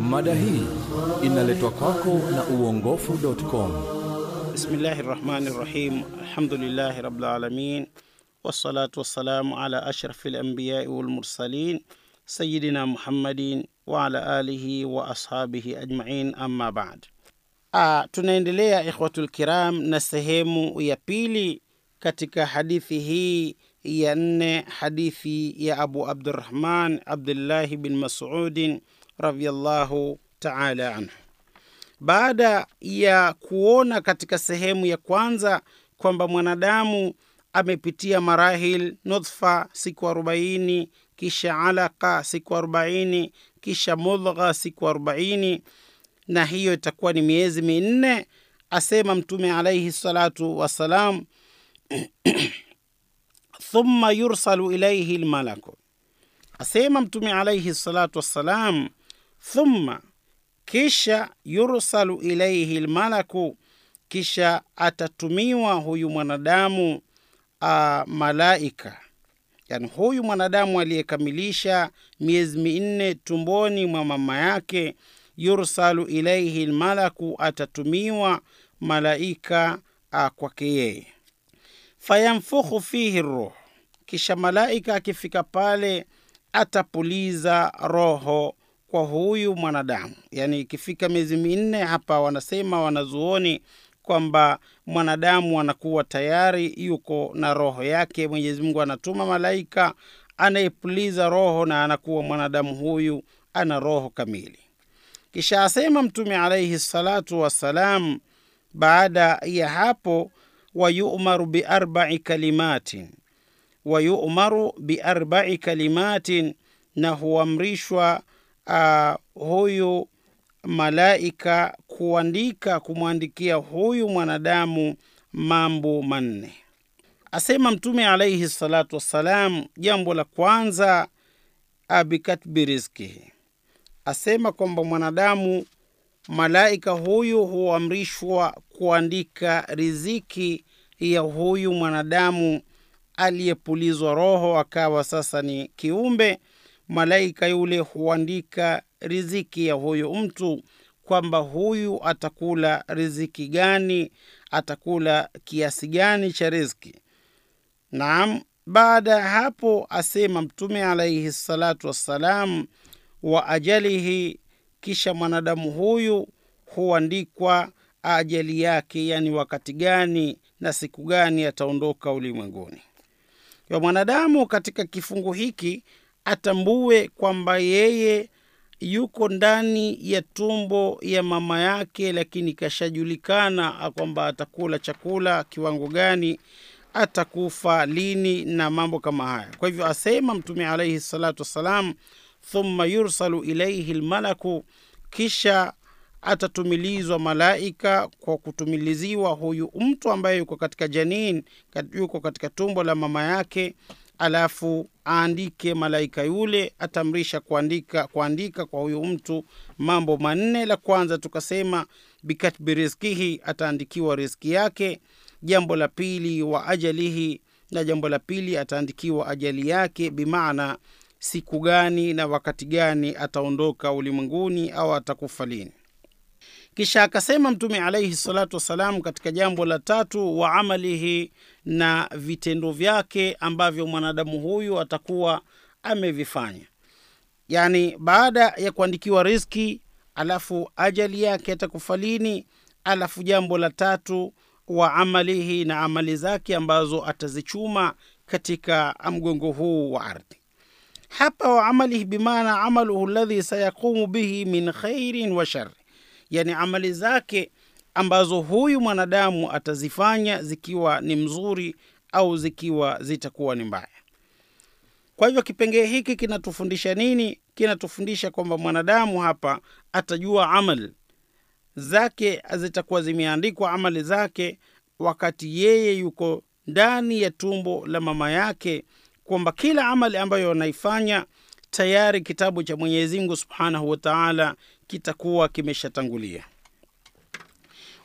Mada hii inaletwa kwako na uongofu.com. Bismillahi rahmani rahim. Alhamdulillahi rabbil alamin wassalatu wassalamu ala ashrafi alambiyai walmursalin sayidina Muhammadin wa ala alihi wa ashabihi ajmain, amma ba'd. Ah, tunaendelea ikhwatul kiram na sehemu ya pili katika hadithi hii ya nne, hadithi ya Abu abdurahman Abdullahi bin Mas'udin radhiyallahu ta'ala anhu. Baada ya kuona katika sehemu ya kwanza kwamba mwanadamu amepitia marahil nutfa siku arobaini, kisha alaka siku arobaini, kisha mudgha siku arobaini, na hiyo itakuwa ni miezi minne. Asema Mtume alaihi salatu wassalam, thumma yursalu ilaihi lmalaku. Asema Mtume alaihi salatu wassalam, thumma kisha yursalu ilaihi lmalaku, kisha atatumiwa huyu mwanadamu a, malaika, yani huyu mwanadamu aliyekamilisha miezi minne tumboni mwa mama yake, yursalu ilaihi lmalaku, atatumiwa malaika kwake yeye, fayamfukhu fihi ruh, kisha malaika akifika pale atapuliza roho kwa huyu mwanadamu. Yani ikifika miezi minne, hapa wanasema wanazuoni kwamba mwanadamu anakuwa tayari yuko na roho yake. Mwenyezi Mungu anatuma malaika anayepuliza roho na anakuwa mwanadamu huyu ana roho kamili. Kisha asema Mtume alaihi salatu wassalam, baada ya hapo, wayumaru biarbai kalimatin, wayumaru biarbai kalimatin, na huamrishwa uh, huyu malaika kuandika kumwandikia huyu mwanadamu mambo manne. Asema Mtume alaihi salatu wassalam, jambo la kwanza abikatbi rizkihi, asema kwamba mwanadamu malaika huyu huamrishwa kuandika riziki ya huyu mwanadamu aliyepulizwa roho akawa sasa ni kiumbe. Malaika yule huandika riziki ya huyu mtu kwamba huyu atakula riziki gani, atakula kiasi gani cha riziki. Naam, baada ya hapo asema Mtume alaihi salatu wassalam, wa ajalihi, kisha mwanadamu huyu huandikwa ajali yake, yani wakati gani na siku gani ataondoka ulimwenguni. Kwa mwanadamu katika kifungu hiki atambue kwamba yeye yuko ndani ya tumbo ya mama yake, lakini kashajulikana kwamba atakula chakula kiwango gani, atakufa lini na mambo kama haya. Kwa hivyo asema Mtume alaihi salatu wassalam, thumma yursalu ilaihi lmalaku, kisha atatumilizwa malaika kwa kutumiliziwa huyu mtu ambaye yuko katika janin, yuko katika tumbo la mama yake alafu aandike malaika yule atamrisha kuandika kuandika kwa huyu mtu mambo manne. La kwanza tukasema bikatbi rizkihi, ataandikiwa riski yake. Jambo la pili wa ajalihi, na jambo la pili ataandikiwa ajali yake, bimaana siku gani na wakati gani ataondoka ulimwenguni au atakufa lini. Kisha akasema Mtume alaihi salatu wassalam katika jambo la tatu, wa amalihi, na vitendo vyake ambavyo mwanadamu huyu atakuwa amevifanya, yani baada ya kuandikiwa riski, alafu ajali yake atakufa lini, alafu jambo la tatu wa amalihi, na amali zake ambazo atazichuma katika mgongo huu wa ardhi. Hapa wa amalihi bimaana amaluhu ladhi sayaqumu bihi min khairin wa shari Yani, amali zake ambazo huyu mwanadamu atazifanya zikiwa ni mzuri au zikiwa zitakuwa ni mbaya. Kwa hivyo kipengee hiki kinatufundisha nini? Kinatufundisha kwamba mwanadamu hapa atajua amali zake zitakuwa zimeandikwa amali zake wakati yeye yuko ndani ya tumbo la mama yake, kwamba kila amali ambayo anaifanya tayari kitabu cha Mwenyezi Mungu subhanahu wa taala kitakuwa kimeshatangulia.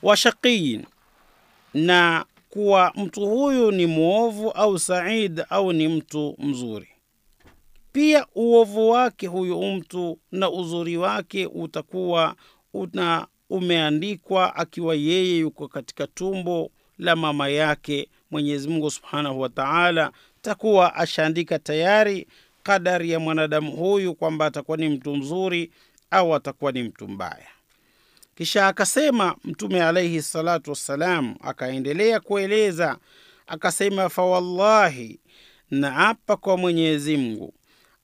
Washaqiyin, na kuwa mtu huyu ni mwovu au said au ni mtu mzuri. pia uovu wake huyu mtu na uzuri wake utakuwa una umeandikwa akiwa yeye yuko katika tumbo la mama yake mwenyezi mungu subhanahu wa taala takuwa ashaandika tayari kadari ya mwanadamu huyu kwamba atakuwa ni mtu mzuri au atakuwa ni mtu mbaya. Kisha akasema mtume alaihi salatu wassalam akaendelea kueleza akasema fawallahi naapa kwa mwenyezi mungu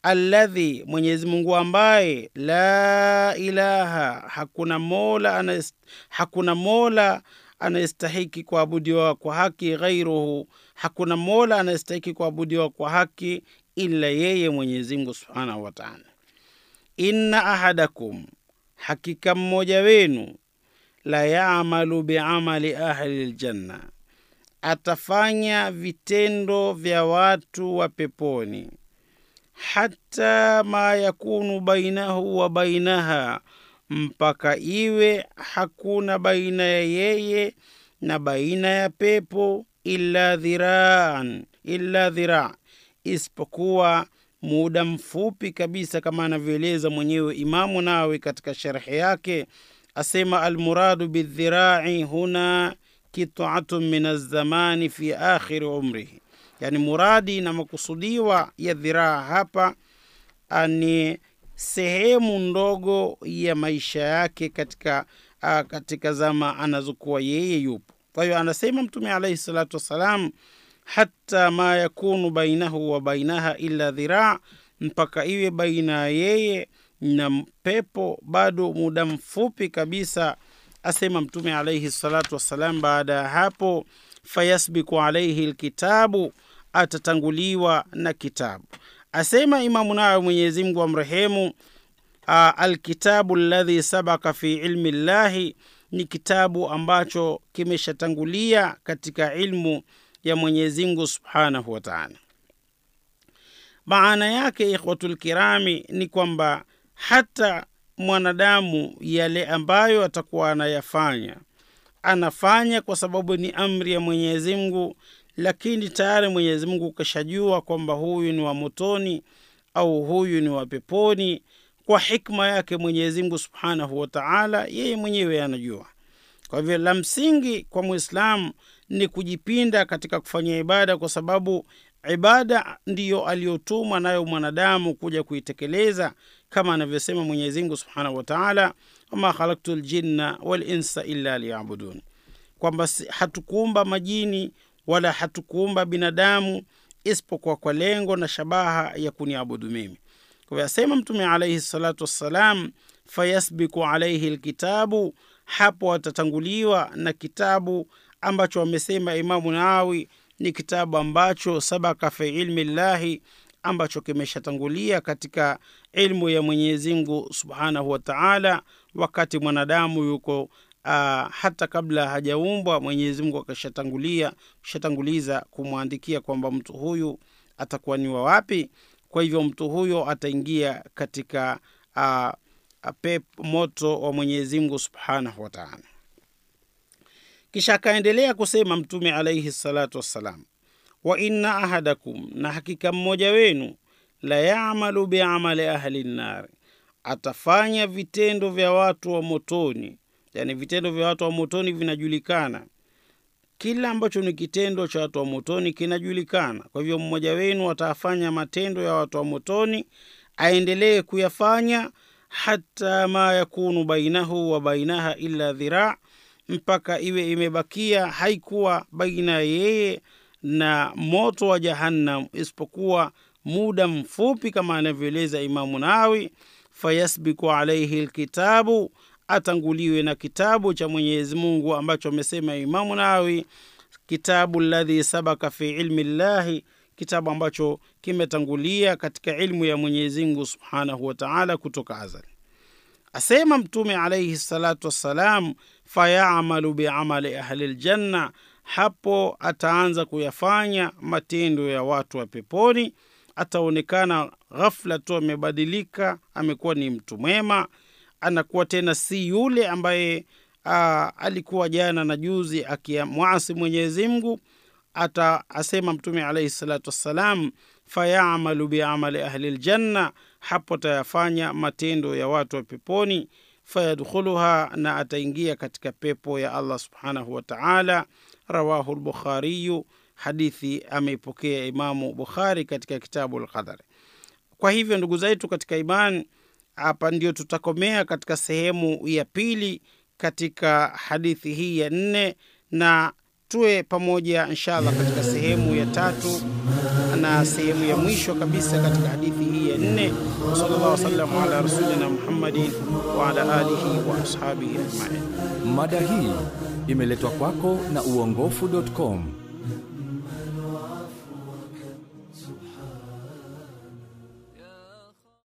alladhi mwenyezi mungu ambaye la ilaha hakuna mola anayest, hakuna mola anayestahiki kuabudiwa kwa haki ghairuhu hakuna mola anayestahiki kuabudiwa kwa haki ila yeye mwenyezi mungu subhanahu wataala inna ahadakum hakika mmoja wenu la yaamalu biamali ahli ljanna atafanya vitendo vya watu wa peponi hata ma yakunu bainahu wa bainaha mpaka iwe hakuna baina ya yeye na baina ya pepo illa dhiraan illa dhiraa isipokuwa muda mfupi kabisa kama anavyoeleza mwenyewe imamu nawe katika sharhi yake asema almuradu bidhirai huna kitatu min alzamani fi akhiri umrihi. Yani muradi na makusudiwa ya dhiraa hapa ni sehemu ndogo ya maisha yake katika, katika zama anazokuwa yeye yupo. Kwa hiyo anasema mtume alaihi salatu wassalam hata ma yakunu bainahu wa bainaha illa dhiraa mpaka iwe baina yeye na pepo bado muda mfupi kabisa asema mtume alaihi salatu wassalam. Baada ya hapo fayasbiku alaihi lkitabu atatanguliwa na kitabu. Asema imamu nayo mwenyezimngu amrehemu alkitabu ladhi sabaka fi ilmi llahi ni kitabu ambacho kimeshatangulia katika ilmu ya Mwenyezi Mungu subhanahu wa Ta'ala. maana yake ikhwatul kirami ni kwamba hata mwanadamu yale ambayo atakuwa anayafanya anafanya kwa sababu ni amri ya mwenyezi mungu lakini tayari mwenyezi mungu kashajua kwamba huyu ni wa motoni au huyu ni wa peponi kwa hikma yake mwenyezi mungu subhanahu wa Ta'ala, yeye mwenyewe anajua kwa hivyo la msingi kwa mwislamu ni kujipinda katika kufanya ibada kwa sababu ibada ndiyo aliyotumwa nayo mwanadamu kuja kuitekeleza kama anavyosema mwenyezimngu subhanahu wataala wama khalaktu ljinna walinsa illa liyabudun. Kwamba hatukuumba majini wala hatukuumba binadamu isipokuwa kwa lengo na shabaha ya kuniabudu mimi. Kwa asema mtume alaihi salatu wassalam fayasbiku alaihi lkitabu hapo atatanguliwa na kitabu ambacho wamesema imamu nawi ni kitabu ambacho sabaka fi ilmi llahi ambacho kimeshatangulia katika ilmu ya mwenyezimngu subhanahu wataala wakati mwanadamu yuko uh, hata kabla hajaumbwa mwenyezimngu akashatangulia kushatanguliza kumwandikia kwamba mtu huyu atakuwa ni wa wapi. Kwa hivyo mtu huyo ataingia katika uh, pep moto wa mwenyezimngu subhanahu wataala kisha akaendelea kusema mtume alaihi salatu wassalam wa inna ahadakum na hakika mmoja wenu la yamalu biamali ahli nnari atafanya vitendo vya watu wa motoni yani vitendo vya watu wa motoni vinajulikana. Kila ambacho ni kitendo cha watu wa motoni kinajulikana. Kwa hivyo mmoja wenu atafanya matendo ya watu wa motoni aendelee kuyafanya hata ma yakunu bainahu wa bainaha illa dhiraa mpaka iwe imebakia haikuwa baina yeye na moto wa jahannam isipokuwa muda mfupi kama anavyoeleza imamu nawi fayasbiku alaihi lkitabu atanguliwe na kitabu cha mwenyezi mungu ambacho amesema imamu nawi kitabu ladhi sabaka fi ilmi llahi kitabu ambacho kimetangulia katika ilmu ya mwenyezi mungu subhanahu wataala kutoka azali asema mtume alaihi salatu wassalam fayamalu biamali ahli ljanna hapo ataanza kuyafanya matendo ya watu wa peponi. Ataonekana ghafla tu amebadilika amekuwa ni mtu mwema anakuwa tena si yule ambaye alikuwa jana na juzi akimwasi mwenyezi mungu. Ata asema mtume alaihi salatu wassalam fayamalu biamali ahli ljanna, hapo atayafanya matendo ya watu wa peponi. Fayadkhuluha, na ataingia katika pepo ya Allah subhanahu wa taala. Rawahu lbukhariyu, hadithi ameipokea Imamu Bukhari katika kitabu Lqadari. Kwa hivyo ndugu zetu katika imani, hapa ndio tutakomea katika sehemu ya pili katika hadithi hii ya nne, na tuwe pamoja inshallah katika sehemu ya tatu na sehemu ya mwisho kabisa katika hadithi hii ya nne. Sallallahu wasallam ala rasulina Muhammadin wa ala alihi wa ashabihi ajmain. Mada hii imeletwa kwako na uongofu.com.